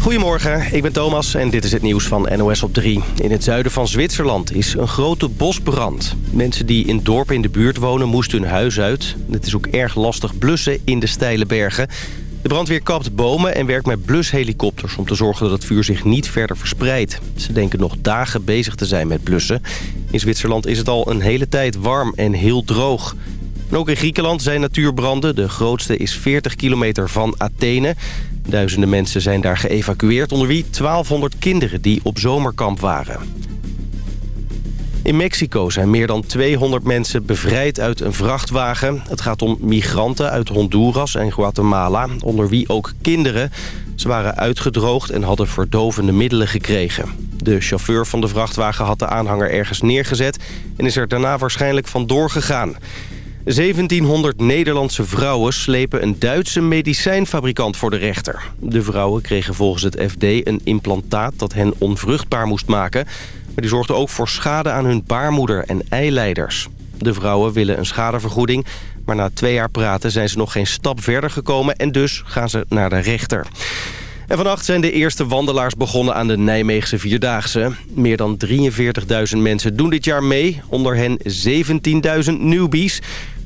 Goedemorgen, ik ben Thomas en dit is het nieuws van NOS op 3. In het zuiden van Zwitserland is een grote bosbrand. Mensen die in dorpen in de buurt wonen moesten hun huis uit. Het is ook erg lastig blussen in de steile bergen. De brandweer kapt bomen en werkt met blushelikopters... om te zorgen dat het vuur zich niet verder verspreidt. Ze denken nog dagen bezig te zijn met blussen. In Zwitserland is het al een hele tijd warm en heel droog. Ook in Griekenland zijn natuurbranden. De grootste is 40 kilometer van Athene. Duizenden mensen zijn daar geëvacueerd... onder wie 1200 kinderen die op zomerkamp waren. In Mexico zijn meer dan 200 mensen bevrijd uit een vrachtwagen. Het gaat om migranten uit Honduras en Guatemala, onder wie ook kinderen. Ze waren uitgedroogd en hadden verdovende middelen gekregen. De chauffeur van de vrachtwagen had de aanhanger ergens neergezet... en is er daarna waarschijnlijk vandoor gegaan. 1700 Nederlandse vrouwen slepen een Duitse medicijnfabrikant voor de rechter. De vrouwen kregen volgens het FD een implantaat dat hen onvruchtbaar moest maken... maar die zorgde ook voor schade aan hun baarmoeder en eileiders. De vrouwen willen een schadevergoeding, maar na twee jaar praten zijn ze nog geen stap verder gekomen... en dus gaan ze naar de rechter. En vannacht zijn de eerste wandelaars begonnen aan de Nijmeegse Vierdaagse. Meer dan 43.000 mensen doen dit jaar mee. Onder hen 17.000 newbies.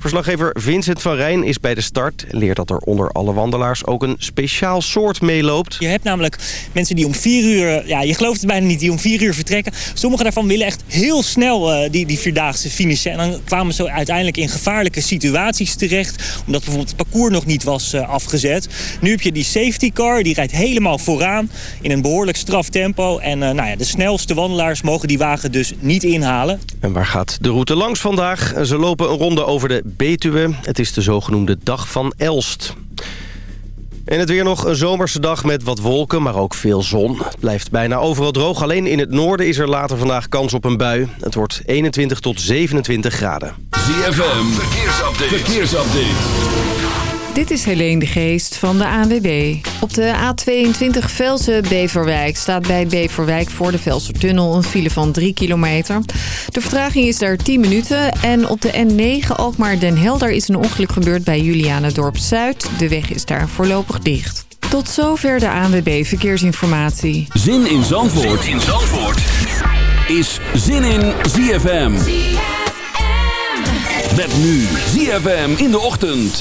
Verslaggever Vincent van Rijn is bij de start... leert dat er onder alle wandelaars ook een speciaal soort meeloopt. Je hebt namelijk mensen die om vier uur... ja, je gelooft het bijna niet, die om vier uur vertrekken. Sommigen daarvan willen echt heel snel uh, die, die Vierdaagse finishen. En dan kwamen ze uiteindelijk in gevaarlijke situaties terecht... omdat bijvoorbeeld het parcours nog niet was uh, afgezet. Nu heb je die safety car, die rijdt helemaal vooraan... in een behoorlijk straf tempo. En uh, nou ja, de snelste wandelaars mogen die wagen dus niet inhalen. En waar gaat de route langs vandaag? Ze lopen een ronde over de Betuwe. Het is de zogenoemde Dag van Elst. En het weer nog een zomerse dag met wat wolken, maar ook veel zon. Het blijft bijna overal droog. Alleen in het noorden is er later vandaag kans op een bui. Het wordt 21 tot 27 graden. ZFM, verkeersupdate. verkeersupdate. Dit is Helene de Geest van de ANWB. Op de A22 Velsen-Beverwijk staat bij Beverwijk voor de Velsertunnel een file van 3 kilometer. De vertraging is daar 10 minuten. En op de N9 Alkmaar-Den Helder is een ongeluk gebeurd bij Julianendorp Zuid. De weg is daar voorlopig dicht. Tot zover de ANWB Verkeersinformatie. Zin in Zandvoort, zin in Zandvoort. is Zin in ZFM. ZFM. Met nu ZFM in de ochtend.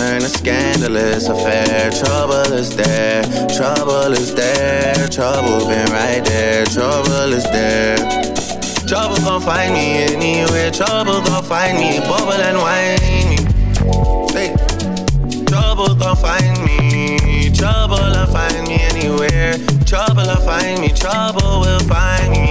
a scandalous affair. Trouble is there, trouble is there, trouble been right there, trouble is there. Trouble gon' find me anywhere, trouble gon' find me, bubble and whine me. Hey. Trouble gon' find me, trouble will find me anywhere. Trouble will find me, trouble will find me.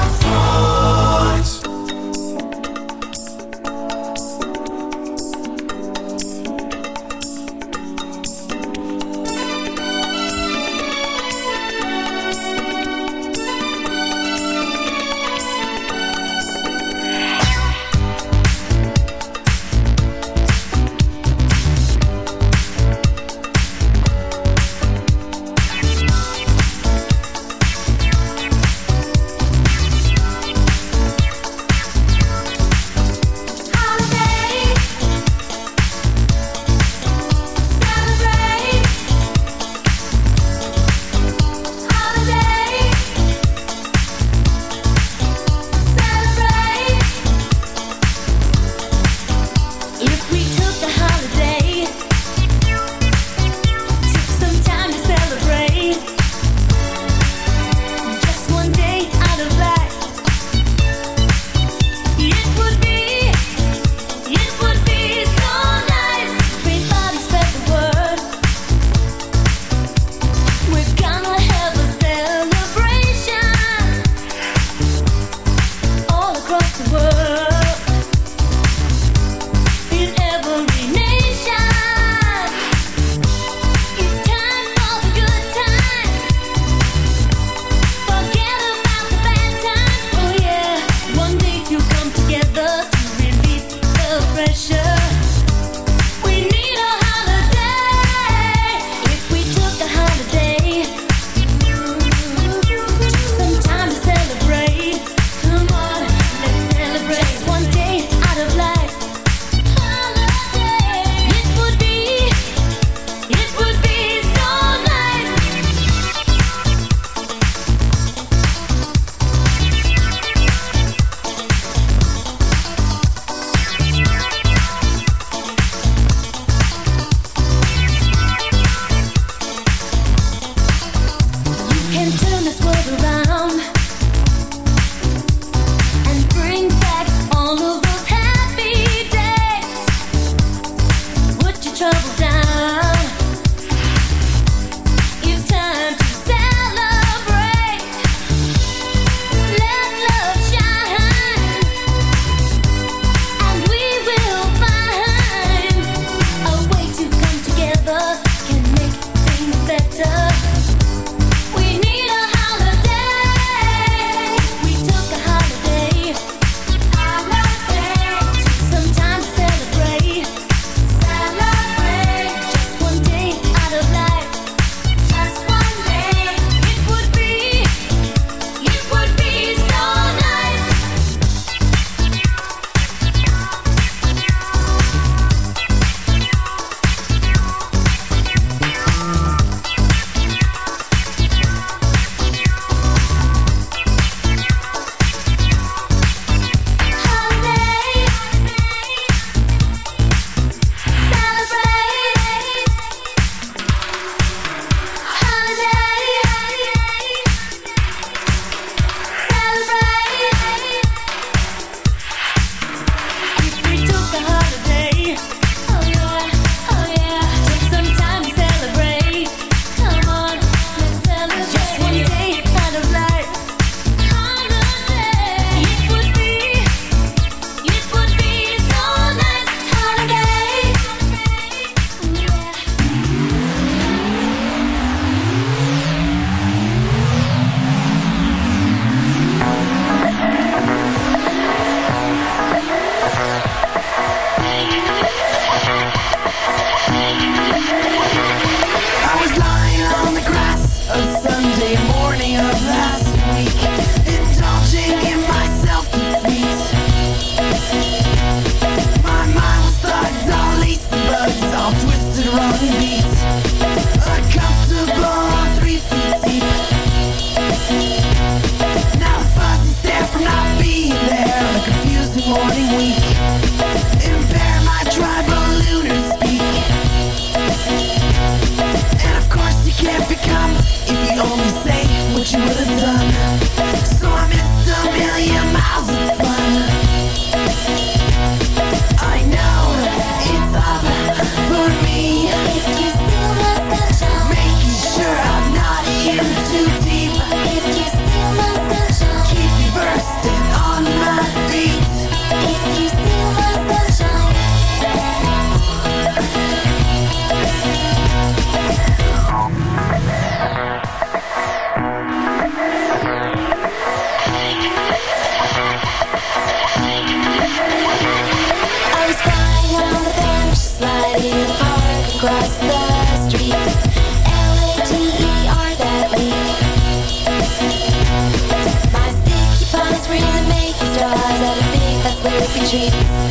jeans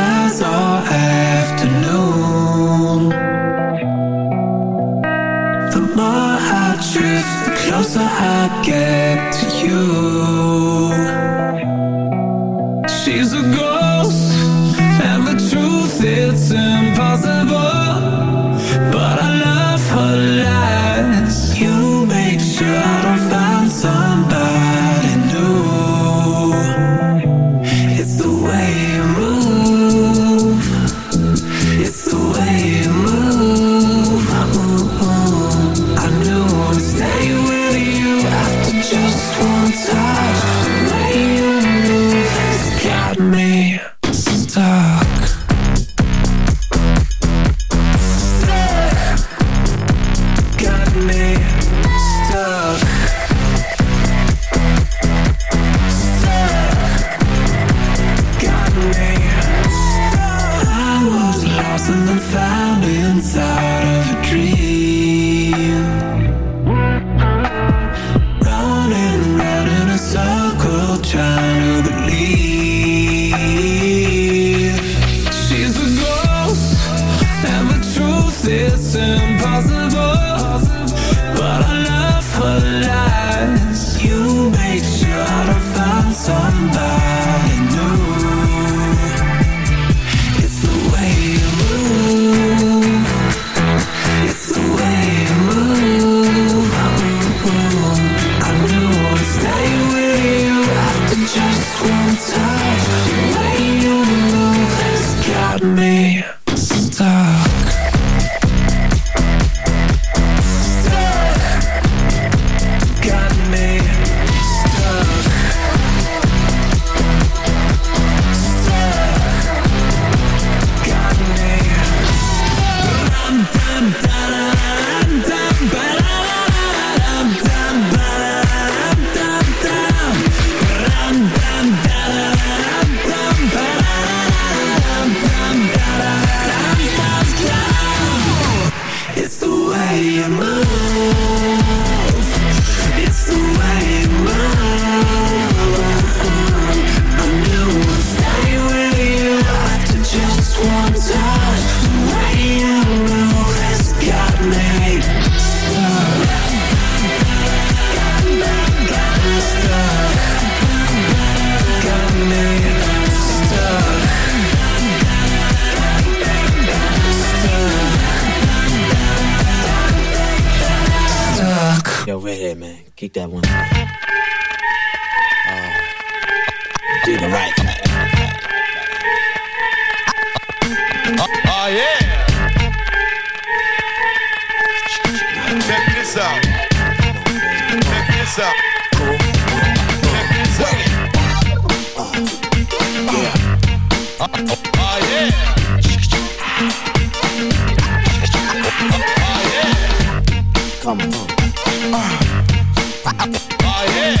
Oh yeah.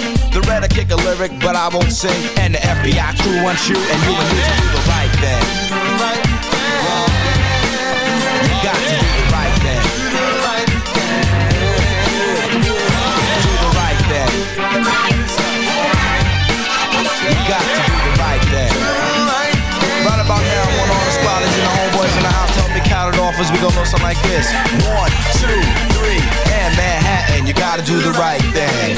The red I kick a lyric, but I won't sing. And the FBI crew wants you, and you and me to do the right thing. You got to do the right thing. Do the right thing. Do the right thing. You got to do the right thing. Right about now, I want all the squatters and the homeboys in the house help me count it off as we go know something like this. One, two, three, and Manhattan, you gotta do the right thing.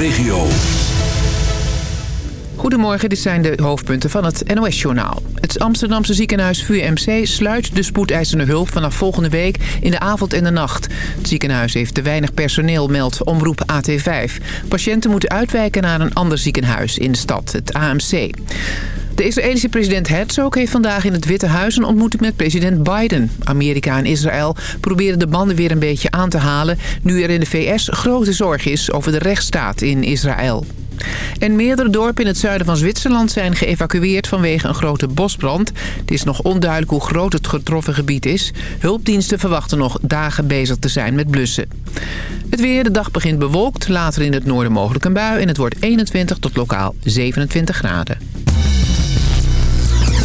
Regio. Goedemorgen, dit zijn de hoofdpunten van het NOS-journaal. Het Amsterdamse ziekenhuis VUMC sluit de spoedeisende hulp vanaf volgende week in de avond en de nacht. Het ziekenhuis heeft te weinig personeel, meldt omroep AT5. Patiënten moeten uitwijken naar een ander ziekenhuis in de stad, het AMC. De Israëlische president Herzog heeft vandaag in het Witte Huis een ontmoeting met president Biden. Amerika en Israël proberen de banden weer een beetje aan te halen... nu er in de VS grote zorg is over de rechtsstaat in Israël. En meerdere dorpen in het zuiden van Zwitserland zijn geëvacueerd vanwege een grote bosbrand. Het is nog onduidelijk hoe groot het getroffen gebied is. Hulpdiensten verwachten nog dagen bezig te zijn met blussen. Het weer, de dag begint bewolkt, later in het noorden mogelijk een bui... en het wordt 21 tot lokaal 27 graden.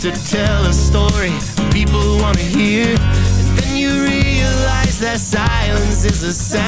to tell a story people want to hear. And then you realize that silence is a sound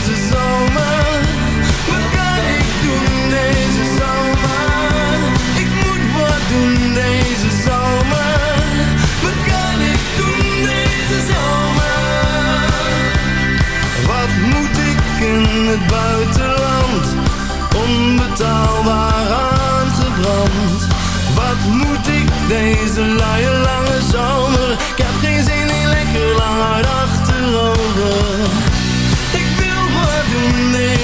het buitenland onbetaalbaar aangebrand. Wat moet ik deze luie lange zomer? Ik heb geen zin in lekker lang achterover. Ik wil wat doen, nee.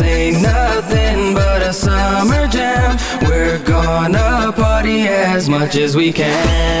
This ain't nothing but a summer jam. We're gonna party as much as we can.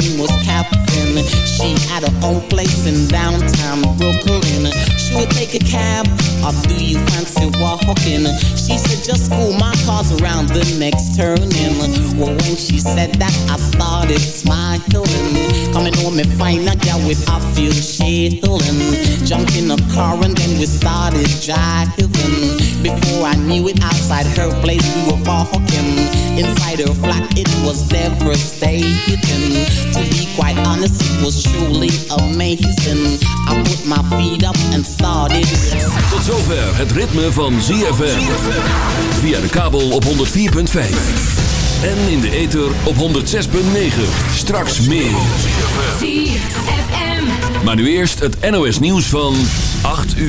Name was Catherine. She had her own place in downtown Brooklyn. She would take a cab, or do you fancy walking? She said, just cool, my car's around the next turning. Well, when she said that, I started smiling. Coming home and find a girl with a few shilling. Jumped in a car and then we started driving. Before I knew it, outside her place we were walking. Inside her flat, it was devastating. To be quite honest, it was truly amazing. I put my feet up and started. Tot zover het ritme van ZFM. Via de kabel op 104.5. En in de ether op 106.9. Straks meer. Maar nu eerst het NOS nieuws van 8 uur.